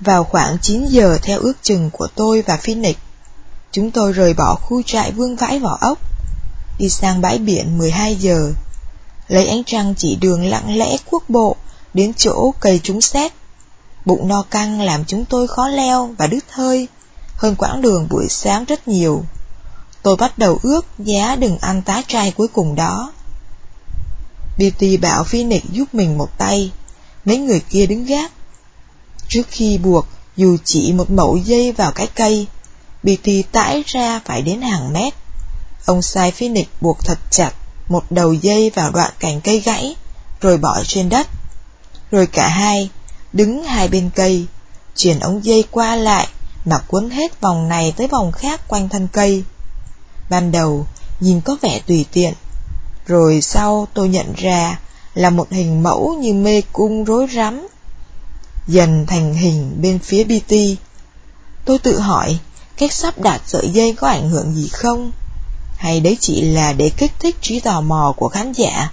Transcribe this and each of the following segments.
Vào khoảng 9 giờ theo ước chừng của tôi và Phoenix, chúng tôi rời bỏ khu trại vương vãi vỏ ốc, đi sang bãi biển 12 giờ, lấy ánh trăng chỉ đường lặng lẽ quốc bộ đến chỗ cây trúng xét. Bụng no căng làm chúng tôi khó leo và đứt hơi, hơn quãng đường buổi sáng rất nhiều. Tôi bắt đầu ước giá đừng ăn tá trai cuối cùng đó. Beauty bảo Phoenix giúp mình một tay, mấy người kia đứng gác. Trước khi buộc, dù chỉ một mẫu dây vào cái cây, Beauty tải ra phải đến hàng mét. Ông sai Phoenix buộc thật chặt một đầu dây vào đoạn cành cây gãy, rồi bỏ trên đất. Rồi cả hai, đứng hai bên cây, chuyển ống dây qua lại mà cuốn hết vòng này tới vòng khác quanh thân cây. Ban đầu, nhìn có vẻ tùy tiện, rồi sau tôi nhận ra là một hình mẫu như mê cung rối rắm, dần thành hình bên phía BT. Tôi tự hỏi, cách sắp đặt sợi dây có ảnh hưởng gì không? Hay đấy chỉ là để kích thích trí tò mò của khán giả?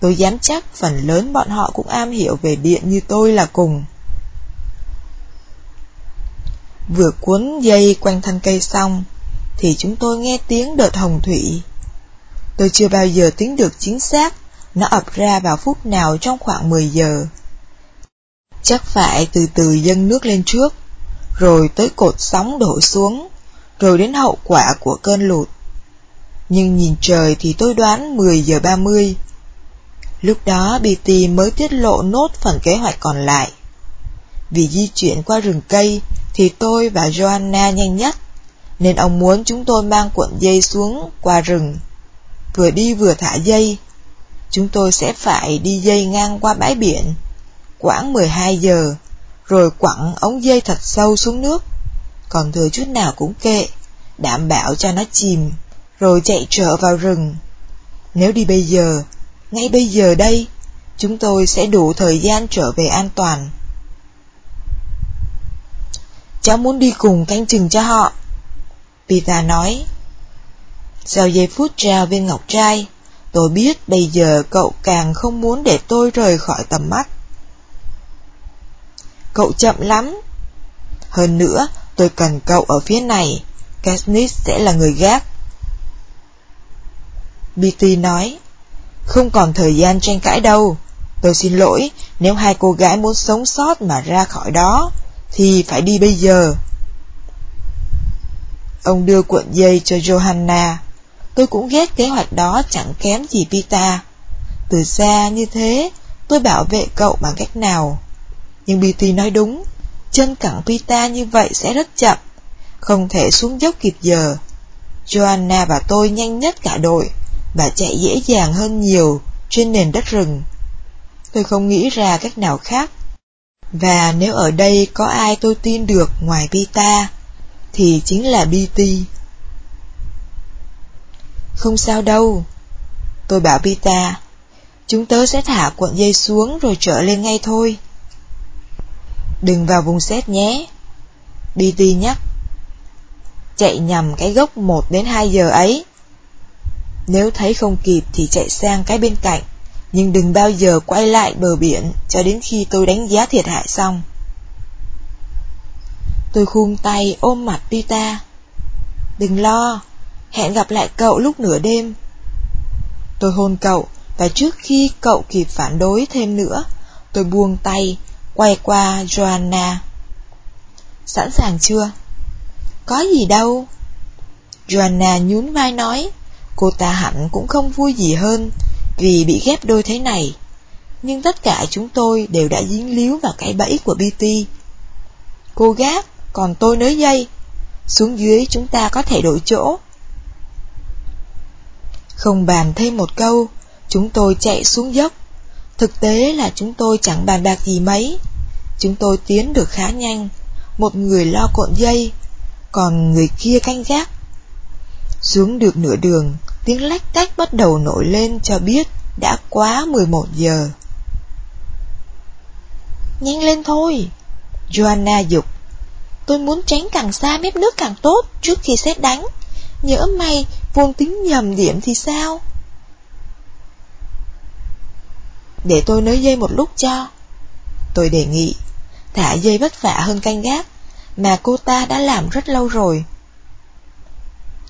Tôi dám chắc phần lớn bọn họ cũng am hiểu về điện như tôi là cùng. Vừa cuốn dây quanh thân cây xong, thì chúng tôi nghe tiếng đợt hồng thủy. Tôi chưa bao giờ tính được chính xác nó ập ra vào phút nào trong khoảng 10 giờ. Chắc phải từ từ dâng nước lên trước, rồi tới cột sóng đổ xuống, rồi đến hậu quả của cơn lụt. Nhưng nhìn trời thì tôi đoán 10 giờ 30. Lúc đó BT mới tiết lộ nốt phần kế hoạch còn lại. Vì di chuyển qua rừng cây thì tôi và Joanna nhanh nhất, nên ông muốn chúng tôi mang cuộn dây xuống qua rừng. Vừa đi vừa thả dây, chúng tôi sẽ phải đi dây ngang qua bãi biển, quãng 12 giờ, rồi quặng ống dây thật sâu xuống nước, còn thừa chút nào cũng kệ, đảm bảo cho nó chìm, rồi chạy trở vào rừng. Nếu đi bây giờ, ngay bây giờ đây, chúng tôi sẽ đủ thời gian trở về an toàn. Cháu muốn đi cùng canh chừng cho họ. Pita nói. Sau giây phút trao viên ngọc trai, tôi biết bây giờ cậu càng không muốn để tôi rời khỏi tầm mắt. Cậu chậm lắm. Hơn nữa, tôi cần cậu ở phía này, Katniss sẽ là người gác. Beatty nói, không còn thời gian tranh cãi đâu. Tôi xin lỗi, nếu hai cô gái muốn sống sót mà ra khỏi đó, thì phải đi bây giờ. Ông đưa cuộn dây cho Johanna. Tôi cũng ghét kế hoạch đó chẳng kém gì Pita. Từ xa như thế, tôi bảo vệ cậu bằng cách nào. Nhưng BT nói đúng, chân cẳng Pita như vậy sẽ rất chậm, không thể xuống dốc kịp giờ. Joanna và tôi nhanh nhất cả đội, và chạy dễ dàng hơn nhiều trên nền đất rừng. Tôi không nghĩ ra cách nào khác. Và nếu ở đây có ai tôi tin được ngoài Pita, thì chính là BT. Không sao đâu. Tôi bảo Pita, chúng tớ sẽ thả cuộn dây xuống rồi trở lên ngay thôi. Đừng vào vùng xét nhé. BT nhắc. Chạy nhầm cái gốc 1 đến 2 giờ ấy. Nếu thấy không kịp thì chạy sang cái bên cạnh, nhưng đừng bao giờ quay lại bờ biển cho đến khi tôi đánh giá thiệt hại xong. Tôi khung tay ôm mặt Pita. Đừng lo, hẹn gặp lại cậu lúc nửa đêm. Tôi hôn cậu, và trước khi cậu kịp phản đối thêm nữa, tôi buông tay, quay qua Joanna. Sẵn sàng chưa? Có gì đâu. Joanna nhún vai nói, cô ta hẳn cũng không vui gì hơn vì bị ghép đôi thế này. Nhưng tất cả chúng tôi đều đã dính líu vào cái bẫy của BT. Cô gác, còn tôi nới dây. Xuống dưới chúng ta có thể đổi chỗ. Không bàn thêm một câu, chúng tôi chạy xuống dốc. Thực tế là chúng tôi chẳng bàn bạc gì mấy. Chúng tôi tiến được khá nhanh, một người lo cuộn dây, còn người kia canh gác. Xuống được nửa đường, tiếng lách cách bắt đầu nổi lên cho biết đã quá 11 giờ. Nhanh lên thôi! Joanna dục Tôi muốn tránh càng xa mép nước càng tốt trước khi xét đánh. Nhỡ may vuông tính nhầm điểm thì sao? Để tôi nới dây một lúc cho. Tôi đề nghị. thả dây vất vả hơn canh gác, mà cô ta đã làm rất lâu rồi.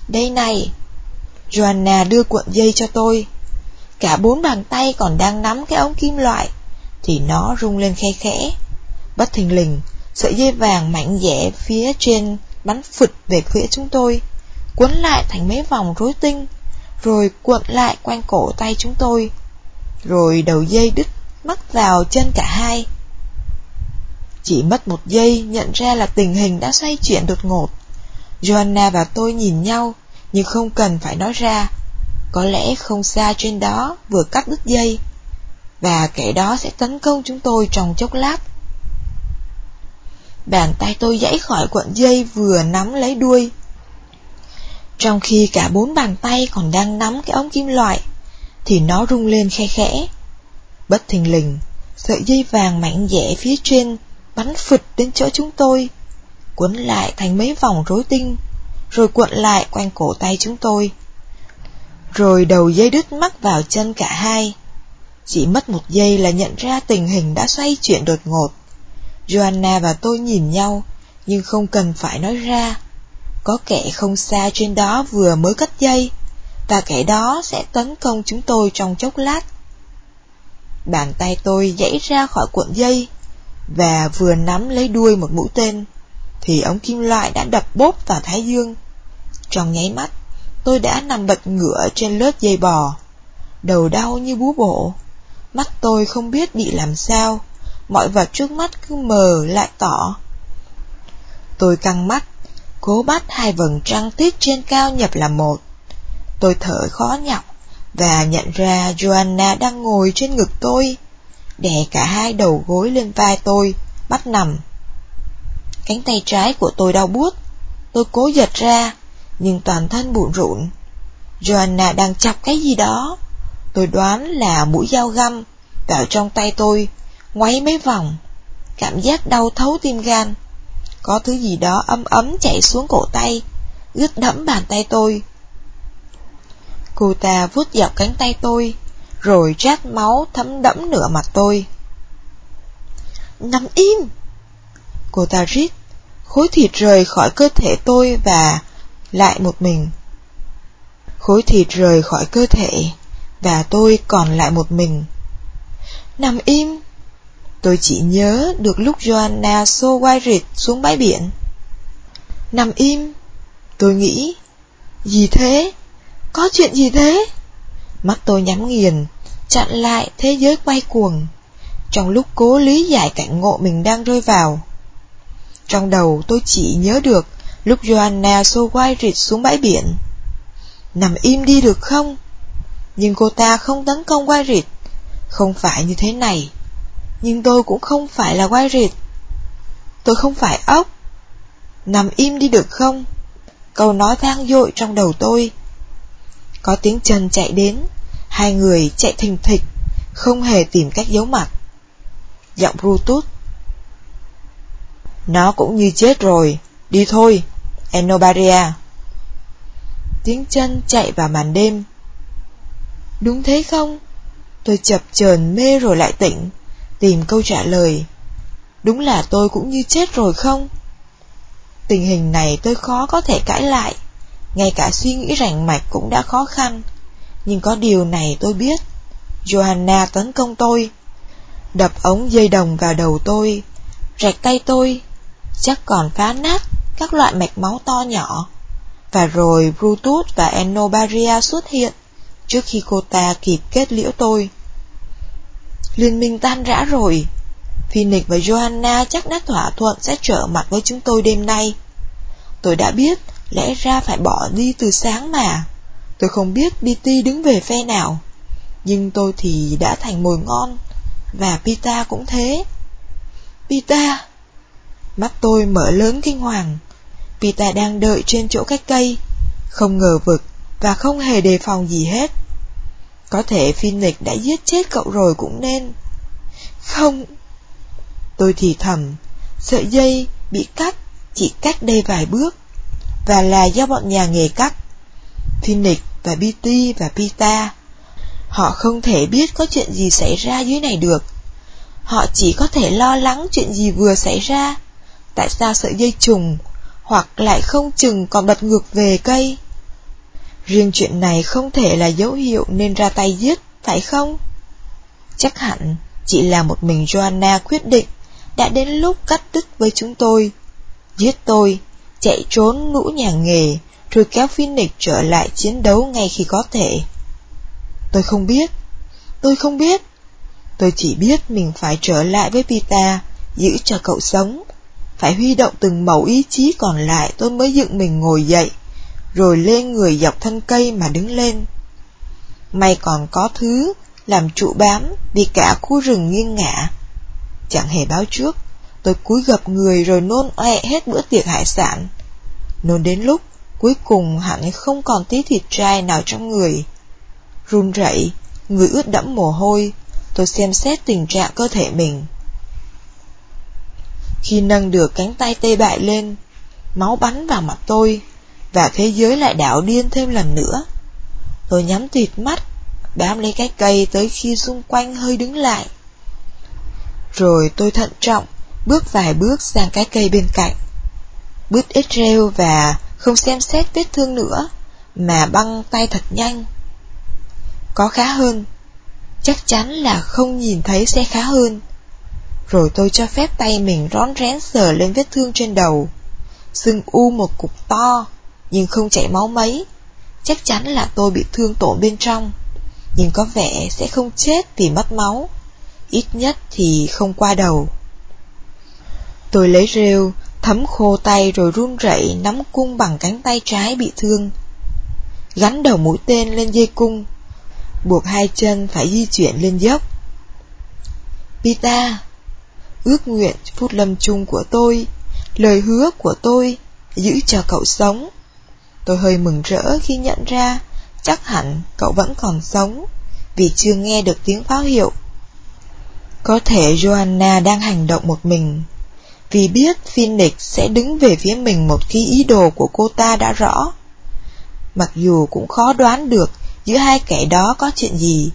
Đây này, Joanna đưa cuộn dây cho tôi. Cả bốn bàn tay còn đang nắm cái ống kim loại, thì nó rung lên khe khẽ. Bất thình lình, sợi dây vàng mạnh dẻ phía trên bắn phụt về phía chúng tôi, cuốn lại thành mấy vòng rối tinh, rồi cuộn lại quanh cổ tay chúng tôi, rồi đầu dây đứt mắc vào chân cả hai. Chỉ mất một giây nhận ra là tình hình đã xoay chuyển đột ngột. Joanna và tôi nhìn nhau, nhưng không cần phải nói ra. Có lẽ không xa trên đó vừa cắt đứt dây, và kẻ đó sẽ tấn công chúng tôi trong chốc lát. Bàn tay tôi giãy khỏi cuộn dây vừa nắm lấy đuôi. Trong khi cả bốn bàn tay còn đang nắm cái ống kim loại, thì nó rung lên khe khẽ. Bất thình lình, sợi dây vàng mạnh dẻ phía trên bắn phịch đến chỗ chúng tôi, cuốn lại thành mấy vòng rối tinh, rồi cuộn lại quanh cổ tay chúng tôi. Rồi đầu dây đứt mắc vào chân cả hai. Chỉ mất một giây là nhận ra tình hình đã xoay chuyển đột ngột. Joanna và tôi nhìn nhau, nhưng không cần phải nói ra. Có kẻ không xa trên đó vừa mới cắt dây, và kẻ đó sẽ tấn công chúng tôi trong chốc lát. Bàn tay tôi dãy ra khỏi cuộn dây, và vừa nắm lấy đuôi một mũi tên, thì ống kim loại đã đập bốp vào thái dương. Trong nháy mắt, tôi đã nằm bật ngửa trên lớp dây bò, đầu đau như bú bộ, mắt tôi không biết bị làm sao, mọi vật trước mắt cứ mờ lại tỏ. Tôi căng mắt, cố bắt hai vầng trăng tiết trên cao nhập làm một. Tôi thở khó nhọc và nhận ra Joanna đang ngồi trên ngực tôi, đè cả hai đầu gối lên vai tôi, bắt nằm. Cánh tay trái của tôi đau buốt, tôi cố giật ra, nhưng toàn thân bụn rụn. Joanna đang chọc cái gì đó, tôi đoán là mũi dao găm vào trong tay tôi, ngoáy mấy vòng, cảm giác đau thấu tim gan. Có thứ gì đó ấm ấm chảy xuống cổ tay, ướt đẫm bàn tay tôi. Cô ta vuốt dọc cánh tay tôi, rồi rát máu thấm đẫm nửa mặt tôi. Nằm im! Cô ta rít, khối thịt rời khỏi cơ thể tôi và lại một mình. Khối thịt rời khỏi cơ thể, và tôi còn lại một mình. Nằm im! Tôi chỉ nhớ được lúc Joanna xô quay rịt xuống bãi biển. Nằm im! Tôi nghĩ, gì thế? Có chuyện gì thế? Mắt tôi nhắm nghiền, chặn lại thế giới quay cuồng, trong lúc cố lý giải cảnh ngộ mình đang rơi vào. Trong đầu tôi chỉ nhớ được lúc Joanna xô quay rịt xuống bãi biển. Nằm im đi được không? Nhưng cô ta không tấn công quay rịt, không phải như thế này. Nhưng tôi cũng không phải là quay rịt. Tôi không phải ốc. Nằm im đi được không? Câu nói vang dội trong đầu tôi. Có tiếng chân chạy đến, hai người chạy thình thịch, không hề tìm cách giấu mặt. Giọng Brutus. Nó cũng như chết rồi, đi thôi, Enobaria. Tiếng chân chạy vào màn đêm. Đúng thế không? Tôi chập chờn mê rồi lại tỉnh, tìm câu trả lời. Đúng là tôi cũng như chết rồi không? Tình hình này tôi khó có thể cãi lại, ngay cả suy nghĩ rành mạch cũng đã khó khăn. Nhưng có điều này tôi biết, Johanna tấn công tôi, đập ống dây đồng vào đầu tôi, rạch tay tôi, chắc còn phá nát các loại mạch máu to nhỏ. Và rồi Brutus và Enobaria xuất hiện trước khi cô ta kịp kết liễu tôi. Liên minh tan rã rồi. Phoenix và Johanna chắc đã thỏa thuận sẽ trở mặt với chúng tôi đêm nay. Tôi đã biết, lẽ ra phải bỏ đi từ sáng mà. Tôi không biết BT đứng về phe nào. Nhưng tôi thì đã thành mồi ngon, và Pita cũng thế. Pita! Mắt tôi mở lớn kinh hoàng. Pita đang đợi trên chỗ cách cây, không ngờ vực và không hề đề phòng gì hết. Có thể Phoenix đã giết chết cậu rồi cũng nên. Không. Tôi thì thầm, sợi dây bị cắt chỉ cách đây vài bước, và là do bọn nhà nghề cắt. Phoenix và BT và Pita, họ không thể biết có chuyện gì xảy ra dưới này được. Họ chỉ có thể lo lắng chuyện gì vừa xảy ra. Tại sao sợi dây trùng, hoặc lại không chừng còn bật ngược về cây? Riêng chuyện này không thể là dấu hiệu nên ra tay giết, phải không? Chắc hẳn chỉ là một mình Joanna quyết định đã đến lúc cắt đứt với chúng tôi. Giết tôi, chạy trốn lũ nhà nghề, rồi kéo Phoenix trở lại chiến đấu ngay khi có thể. Tôi không biết, tôi không biết. Tôi chỉ biết mình phải trở lại với Pita, giữ cho cậu sống. Phải huy động từng mẩu ý chí còn lại tôi mới dựng mình ngồi dậy, rồi lên người dọc thân cây mà đứng lên. May còn có thứ làm trụ bám vì cả khu rừng nghiêng ngả. Chẳng hề báo trước, tôi cúi gập người rồi nôn oe hết bữa tiệc hải sản. Nôn đến lúc, cuối cùng hẳn không còn tí thịt trai nào trong người. Run rẩy, người ướt đẫm mồ hôi, tôi xem xét tình trạng cơ thể mình. Khi nâng được cánh tay tê bại lên, máu bắn vào mặt tôi, và thế giới lại đảo điên thêm lần nữa. Tôi nhắm thịt mắt, bám lấy cái cây tới khi xung quanh hơi đứng lại. Rồi tôi thận trọng, bước vài bước sang cái cây bên cạnh. Bước ít rêu và không xem xét vết thương nữa, mà băng tay thật nhanh. Có khá hơn, chắc chắn là không nhìn thấy sẽ khá hơn. Rồi tôi cho phép tay mình rón rén sờ lên vết thương trên đầu. Sưng u một cục to, nhưng không chảy máu mấy. Chắc chắn là tôi bị thương tổn bên trong, nhưng có vẻ sẽ không chết vì mất máu. Ít nhất thì không qua đầu. Tôi lấy rêu, thấm khô tay rồi run rẩy nắm cung bằng cánh tay trái bị thương. Gắn đầu mũi tên lên dây cung, buộc hai chân phải di chuyển lên dốc. Pita, ước nguyện phút lâm chung của tôi, lời hứa của tôi, giữ cho cậu sống. Tôi hơi mừng rỡ khi nhận ra chắc hẳn cậu vẫn còn sống, vì chưa nghe được tiếng pháo hiệu. Có thể Joanna đang hành động một mình, vì biết Phoenix sẽ đứng về phía mình một khi ý đồ của cô ta đã rõ. Mặc dù cũng khó đoán được giữa hai kẻ đó có chuyện gì.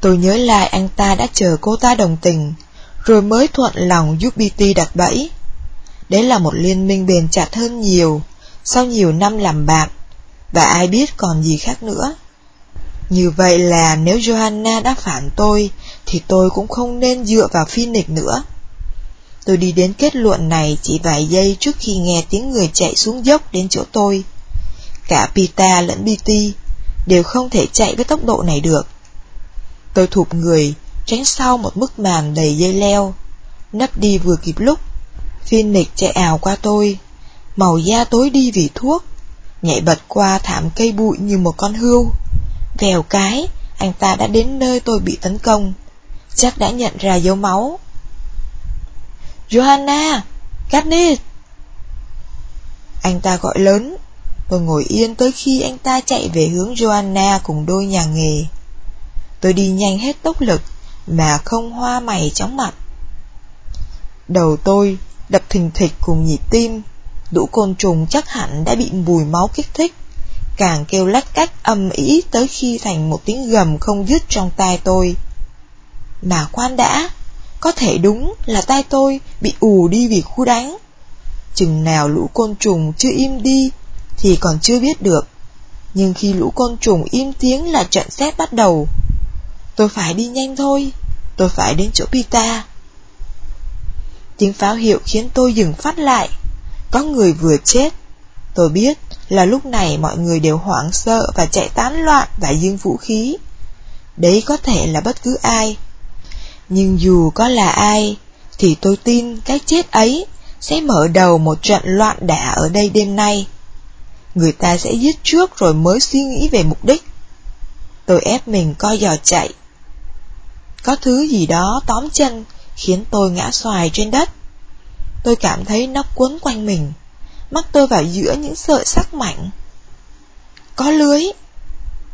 Tôi nhớ lại anh ta đã chờ cô ta đồng tình, rồi mới thuận lòng giúp BT đặt bẫy. Đấy là một liên minh bền chặt hơn nhiều, sau nhiều năm làm bạn, và ai biết còn gì khác nữa. Như vậy là nếu Johanna đã phản tôi, thì tôi cũng không nên dựa vào Phoenix nữa. Tôi đi đến kết luận này chỉ vài giây trước khi nghe tiếng người chạy xuống dốc đến chỗ tôi. Cả Pita lẫn BT đều không thể chạy với tốc độ này được. Tôi thụp người, tránh sau một bức màn đầy dây leo, nấp đi vừa kịp lúc. Phoenix chạy ảo qua tôi, màu da tối đi vì thuốc, nhảy bật qua thảm cây bụi như một con hươu. Vèo cái, anh ta đã đến nơi tôi bị tấn công, chắc đã nhận ra dấu máu. Johanna, Katniss! Anh ta gọi lớn, tôi ngồi yên tới khi anh ta chạy về hướng Joanna cùng đôi nhà nghề. Tôi đi nhanh hết tốc lực, mà không hoa mày chóng mặt. Đầu tôi đập thình thịch cùng nhịp tim, đủ côn trùng chắc hẳn đã bị mùi máu kích thích, càng kêu lách cách âm ý tới khi thành một tiếng gầm không dứt trong tai tôi. Mà khoan đã, có thể đúng là tay tôi bị ù đi vì khu đánh. Chừng nào lũ côn trùng chưa im đi thì còn chưa biết được. Nhưng khi lũ côn trùng im tiếng là trận xét bắt đầu. Tôi phải đi nhanh thôi, tôi phải đến chỗ Pita. Tiếng pháo hiệu khiến tôi dừng phát lại. Có người vừa chết. Tôi biết là lúc này mọi người đều hoảng sợ và chạy tán loạn và dương vũ khí. Đấy có thể là bất cứ ai. Nhưng dù có là ai, thì tôi tin cái chết ấy sẽ mở đầu một trận loạn đả ở đây đêm nay. Người ta sẽ giết trước rồi mới suy nghĩ về mục đích. Tôi ép mình coi giò chạy. Có thứ gì đó tóm chân khiến tôi ngã xoài trên đất. Tôi cảm thấy nó cuốn quanh mình, mắc tôi vào giữa những sợi sắc mạnh. Có lưới.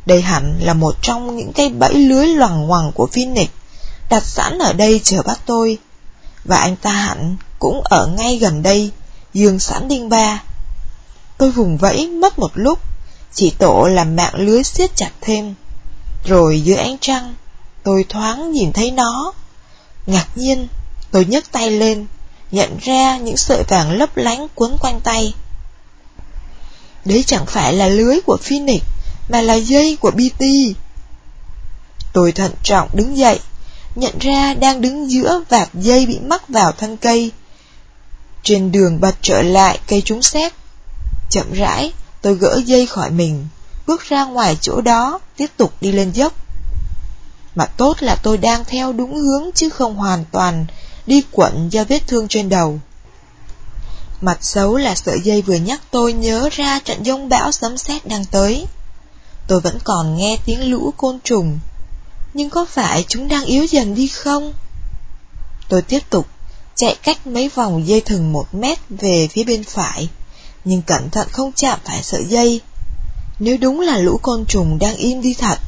Đây hẳn là một trong những cây bẫy lưới loằng ngoằng của Phoenix, đặt sẵn ở đây chờ bắt tôi. Và anh ta hẳn cũng ở ngay gần đây, dương sẵn đinh ba. Tôi vùng vẫy mất một lúc, chỉ tổ làm mạng lưới siết chặt thêm. Rồi dưới ánh trăng, tôi thoáng nhìn thấy nó, Ngạc nhiên, tôi nhấc tay lên, nhận ra những sợi vàng lấp lánh cuốn quanh tay. Đấy chẳng phải là lưới của Phoenix, mà là dây của BT. Tôi thận trọng đứng dậy, nhận ra đang đứng giữa vạt dây bị mắc vào thân cây. Trên đường bật trở lại cây trúng xét. Chậm rãi, tôi gỡ dây khỏi mình, bước ra ngoài chỗ đó, tiếp tục đi lên dốc. Mà tốt là tôi đang theo đúng hướng chứ không hoàn toàn đi quẩn do vết thương trên đầu. Mặt xấu là sợi dây vừa nhắc tôi nhớ ra trận giông bão sấm sét đang tới. Tôi vẫn còn nghe tiếng lũ côn trùng, nhưng có phải chúng đang yếu dần đi không? Tôi tiếp tục chạy cách mấy vòng dây thừng một mét về phía bên phải, nhưng cẩn thận không chạm phải sợi dây. Nếu đúng là lũ côn trùng đang im đi thật,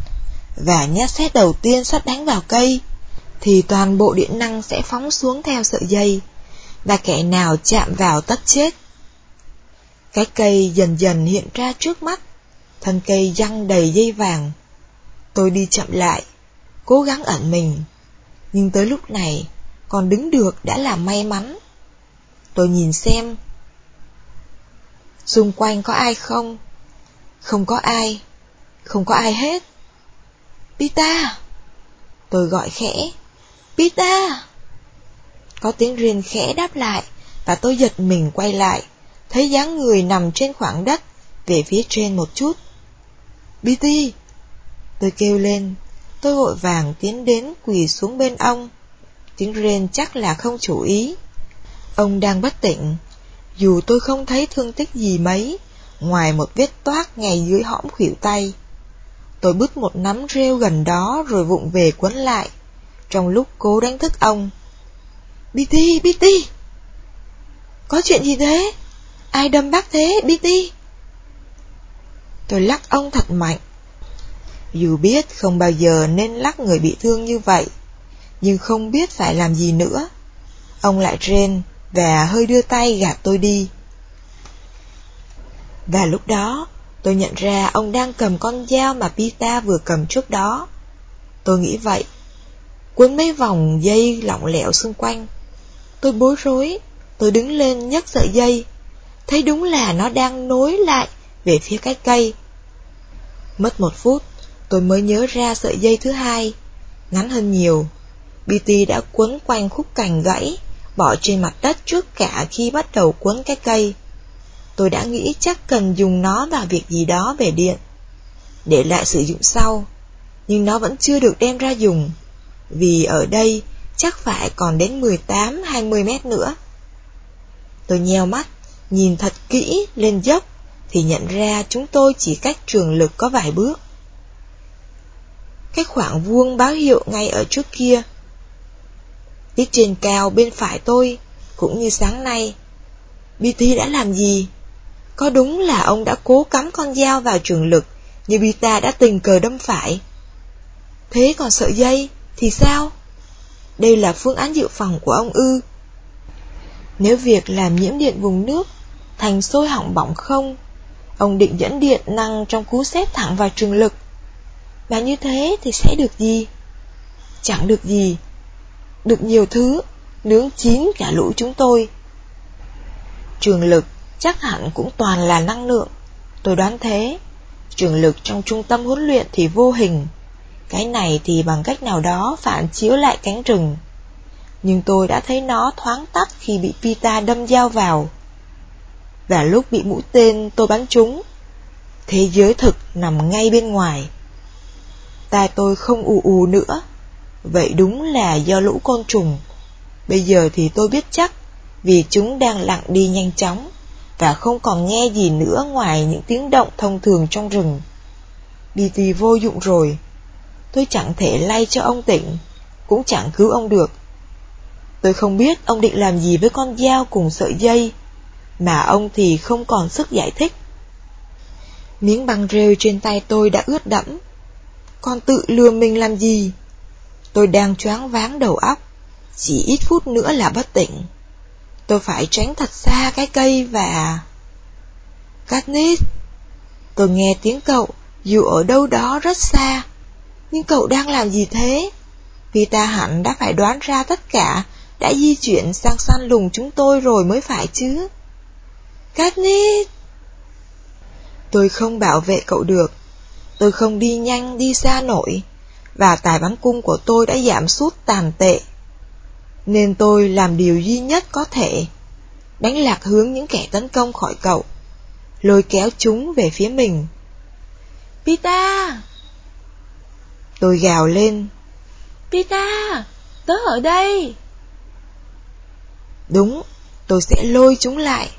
và nhát xét đầu tiên sắp đánh vào cây, thì toàn bộ điện năng sẽ phóng xuống theo sợi dây, và kẻ nào chạm vào tất chết. Cái cây dần dần hiện ra trước mắt, thân cây răng đầy dây vàng. Tôi đi chậm lại, cố gắng ẩn mình, nhưng tới lúc này, còn đứng được đã là may mắn. Tôi nhìn xem, xung quanh có ai không? Không có ai, không có ai hết. Pita! Tôi gọi khẽ, Pita! Có tiếng riêng khẽ đáp lại, và tôi giật mình quay lại, thấy dáng người nằm trên khoảng đất, về phía trên một chút. Bitty! Tôi kêu lên, tôi vội vàng tiến đến quỳ xuống bên ông. Tiếng rên chắc là không chủ ý. Ông đang bất tỉnh, dù tôi không thấy thương tích gì mấy, ngoài một vết toát ngay dưới hõm khuỷu tay. Tôi bứt một nắm rêu gần đó rồi vụng về quấn lại, trong lúc cố đánh thức ông. Bitty, Bitty! Có chuyện gì thế? Ai đâm bác thế, Bitty? Tôi lắc ông thật mạnh. Dù biết không bao giờ nên lắc người bị thương như vậy, nhưng không biết phải làm gì nữa. Ông lại rên và hơi đưa tay gạt tôi đi. Và lúc đó, tôi nhận ra ông đang cầm con dao mà Pita vừa cầm trước đó. Tôi nghĩ vậy. quấn mấy vòng dây lỏng lẻo xung quanh. Tôi bối rối, tôi đứng lên nhấc sợi dây. Thấy đúng là nó đang nối lại về phía cái cây. Mất một phút, tôi mới nhớ ra sợi dây thứ hai, ngắn hơn nhiều. BT đã quấn quanh khúc cành gãy, bỏ trên mặt đất trước cả khi bắt đầu quấn cái cây. Tôi đã nghĩ chắc cần dùng nó vào việc gì đó về điện, để lại sử dụng sau, nhưng nó vẫn chưa được đem ra dùng, vì ở đây chắc phải còn đến 18-20 mét nữa. Tôi nheo mắt, nhìn thật kỹ lên dốc, thì nhận ra chúng tôi chỉ cách trường lực có vài bước. Cái khoảng vuông báo hiệu ngay ở trước kia. Tiết trên cao bên phải tôi, cũng như sáng nay. BT đã làm gì? Có đúng là ông đã cố cắm con dao vào trường lực, như Bita đã tình cờ đâm phải? Thế còn sợi dây, thì sao? Đây là phương án dự phòng của ông ư. Nếu việc làm nhiễm điện vùng nước thành sôi hỏng bỏng không, ông định dẫn điện năng trong cú xét thẳng vào trường lực. Mà như thế thì sẽ được gì? Chẳng được gì. Được nhiều thứ, nướng chín cả lũ chúng tôi. Trường lực chắc hẳn cũng toàn là năng lượng. Tôi đoán thế. Trường lực trong trung tâm huấn luyện thì vô hình, cái này thì bằng cách nào đó phản chiếu lại cánh rừng. Nhưng tôi đã thấy nó thoáng tắt khi bị Pita đâm dao vào. Và lúc bị mũi tên tôi bắn trúng, thế giới thực nằm ngay bên ngoài. Tai tôi không ù ù nữa, vậy đúng là do lũ côn trùng. Bây giờ thì tôi biết chắc, vì chúng đang lặng đi nhanh chóng, và không còn nghe gì nữa ngoài những tiếng động thông thường trong rừng. BT vô dụng rồi, tôi chẳng thể lay cho ông tỉnh, cũng chẳng cứu ông được. Tôi không biết ông định làm gì với con dao cùng sợi dây, mà ông thì không còn sức giải thích. Miếng băng rêu trên tay tôi đã ướt đẫm, con tự lừa mình làm gì? Tôi đang choáng váng đầu óc, chỉ ít phút nữa là bất tỉnh. Tôi phải tránh thật xa cái cây và... Katniss! Tôi nghe tiếng cậu, dù ở đâu đó rất xa. Nhưng cậu đang làm gì thế? Vì ta hẳn đã phải đoán ra tất cả, đã di chuyển sang săn lùng chúng tôi rồi mới phải chứ. Katniss! Tôi không bảo vệ cậu được, tôi không đi nhanh đi xa nổi, và tài bắn cung của tôi đã giảm sút tàn tệ. Nên tôi làm điều duy nhất có thể, đánh lạc hướng những kẻ tấn công khỏi cậu, lôi kéo chúng về phía mình. Pita! Tôi gào lên. Pita! Tớ ở đây! Đúng, tôi sẽ lôi chúng lại,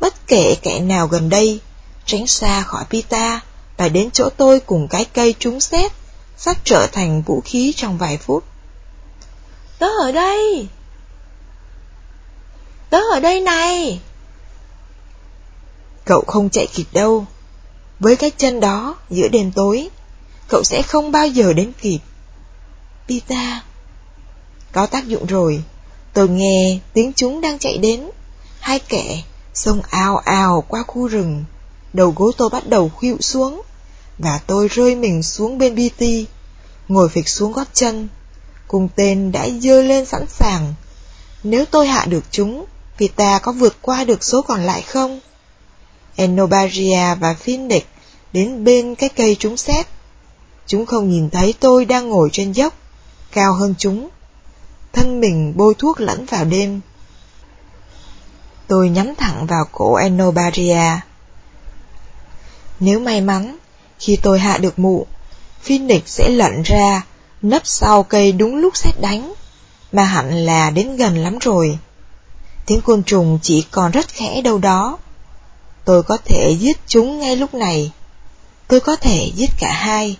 bất kể kẻ nào gần đây, tránh xa khỏi Pita và đến chỗ tôi cùng cái cây trúng xét, sắp trở thành vũ khí trong vài phút. Tớ ở đây! Tớ ở đây này! Cậu không chạy kịp đâu. Với cái chân đó, giữa đêm tối, cậu sẽ không bao giờ đến kịp. Pita! Có tác dụng rồi, tôi nghe tiếng chúng đang chạy đến. Hai kẻ xông ào ào qua khu rừng. Đầu gối tôi bắt đầu khuỵu xuống, và tôi rơi mình xuống bên BT, ngồi phịch xuống gót chân. Cùng tên đã dơ lên sẵn sàng. Nếu tôi hạ được chúng, thì ta có vượt qua được số còn lại không? Enobaria và Phoenix đến bên cái cây chúng xét. Chúng không nhìn thấy tôi đang ngồi trên dốc, cao hơn chúng. Thân mình bôi thuốc lẫn vào đêm. Tôi nhắm thẳng vào cổ Enobaria. Nếu may mắn, khi tôi hạ được mụ, Phoenix sẽ lận ra, nấp sau cây đúng lúc xét đánh, mà hẳn là đến gần lắm rồi. Tiếng côn trùng chỉ còn rất khẽ đâu đó. Tôi có thể giết chúng ngay lúc này. Tôi có thể giết cả hai.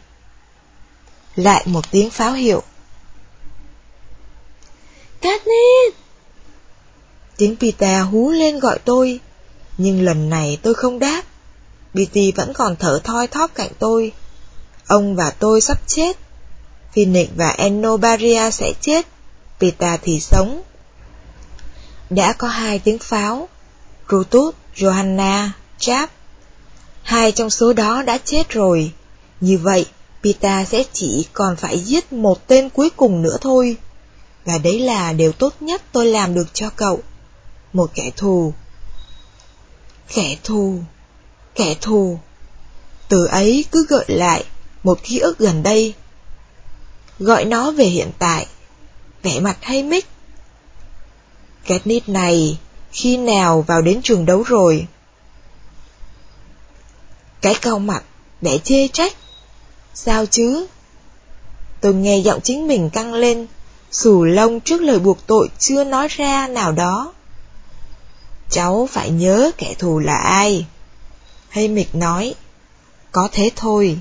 Lại một tiếng pháo hiệu. Katniss! Tiếng Pita hú lên gọi tôi, nhưng lần này tôi không đáp. BT vẫn còn thở thoi thóp cạnh tôi. Ông và tôi sắp chết. Phoenix và Enobaria sẽ chết, Pita thì sống. Đã có hai tiếng pháo, Rutus, Johanna, Chap. Hai trong số đó đã chết rồi. Như vậy, Pita sẽ chỉ còn phải giết một tên cuối cùng nữa thôi. Và đấy là điều tốt nhất tôi làm được cho cậu. Một kẻ thù. Kẻ thù. Kẻ thù. Từ ấy cứ gợi lại một ký ức gần đây. Gọi nó về hiện tại. Vẻ mặt hay mích. Katniss này, khi nào vào đến trường đấu rồi? Cái cau mặt, để chê trách. Sao chứ? Tôi nghe giọng chính mình căng lên, sù lông trước lời buộc tội chưa nói ra nào đó. Cháu phải nhớ kẻ thù là ai. Hay Mịch nói, có thế thôi.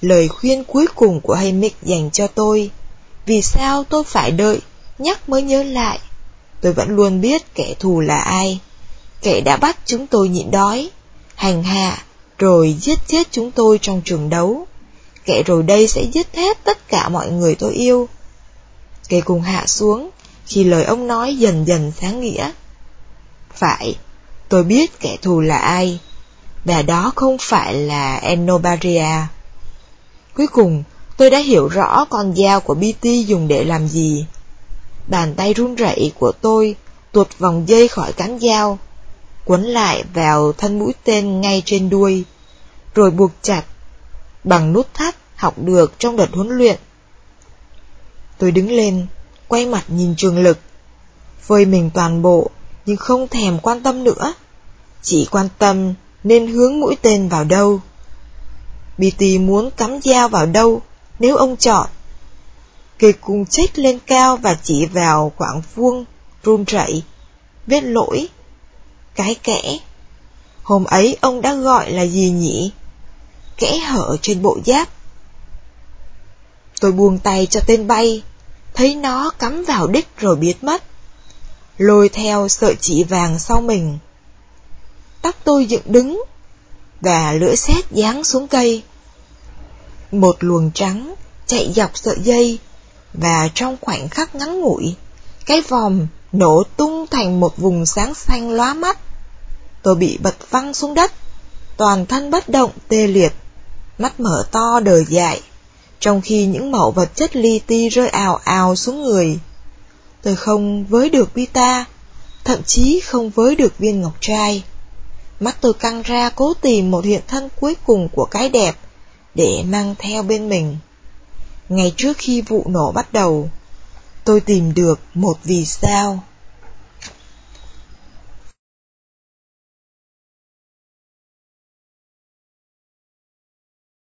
Lời khuyên cuối cùng của Hay Mịch dành cho tôi, vì sao tôi phải đợi, nhắc mới nhớ lại. Tôi vẫn luôn biết kẻ thù là ai. Kẻ đã bắt chúng tôi nhịn đói, hành hạ, rồi giết chết chúng tôi trong trường đấu. Kẻ rồi đây sẽ giết hết tất cả mọi người tôi yêu. Cây cùng hạ xuống, khi lời ông nói dần dần sáng nghĩa. Phải, tôi biết kẻ thù là ai, và đó không phải là Enobaria. Cuối cùng, tôi đã hiểu rõ con dao của BT dùng để làm gì. Bàn tay run rẩy của tôi tuột vòng dây khỏi cán dao, quấn lại vào thân mũi tên ngay trên đuôi, rồi buộc chặt bằng nút thắt học được trong đợt huấn luyện. Tôi đứng lên, quay mặt nhìn trường lực, phơi mình toàn bộ nhưng không thèm quan tâm nữa, chỉ quan tâm nên hướng mũi tên vào đâu. BT muốn cắm dao vào đâu nếu ông chọn. Kỳ cung chết lên cao và chỉ vào khoảng vuông, run rẩy, vết lỗi, cái kẽ. Hôm ấy ông đã gọi là gì nhỉ? Kẽ hở trên bộ giáp. Tôi buông tay cho tên bay, thấy nó cắm vào đích rồi biết mất lôi theo sợi chỉ vàng sau mình. Tóc tôi dựng đứng, và lưỡi sét giáng xuống cây. Một luồng trắng chạy dọc sợi dây, và trong khoảnh khắc ngắn ngủi, cái vòm nổ tung thành một vùng sáng xanh lóa mắt. Tôi bị bật văng xuống đất, toàn thân bất động tê liệt, mắt mở to đời dại, trong khi những mẩu vật chất li ti rơi ào ào xuống người. Tôi không với được Pita, thậm chí không với được viên ngọc trai. Mắt tôi căng ra cố tìm một hiện thân cuối cùng của cái đẹp để mang theo bên mình. Ngày trước khi vụ nổ bắt đầu, tôi tìm được một vì sao.